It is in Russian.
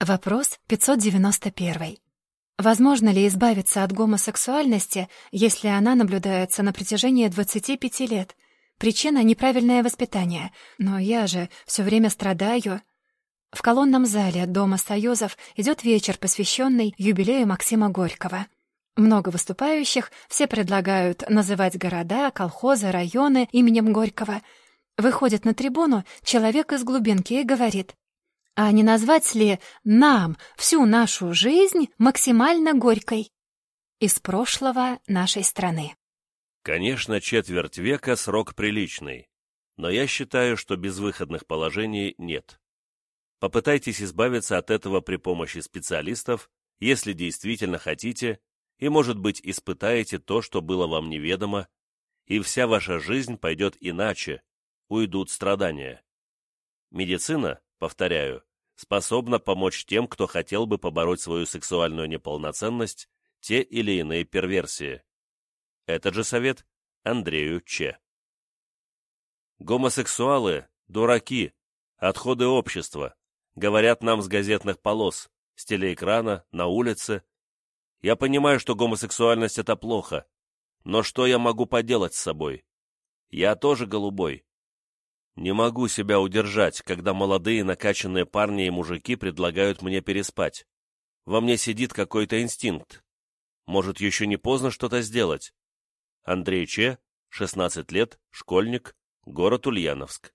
Вопрос 591. Возможно ли избавиться от гомосексуальности, если она наблюдается на протяжении 25 лет? Причина — неправильное воспитание. Но я же все время страдаю. В колонном зале Дома Союзов идет вечер, посвященный юбилею Максима Горького. Много выступающих, все предлагают называть города, колхозы, районы именем Горького. Выходит на трибуну человек из глубинки и говорит, а не назвать ли нам всю нашу жизнь максимально горькой из прошлого нашей страны? Конечно, четверть века — срок приличный, но я считаю, что безвыходных положений нет. Попытайтесь избавиться от этого при помощи специалистов, если действительно хотите, и, может быть, испытаете то, что было вам неведомо, и вся ваша жизнь пойдет иначе, уйдут страдания. Медицина, повторяю, способна помочь тем, кто хотел бы побороть свою сексуальную неполноценность, те или иные перверсии. Этот же совет Андрею Че. Гомосексуалы – дураки, отходы общества, говорят нам с газетных полос, с телеэкрана, на улице. Я понимаю, что гомосексуальность — это плохо, но что я могу поделать с собой? Я тоже голубой. Не могу себя удержать, когда молодые накачанные парни и мужики предлагают мне переспать. Во мне сидит какой-то инстинкт. Может, еще не поздно что-то сделать. Андрей Че, 16 лет, школьник, город Ульяновск.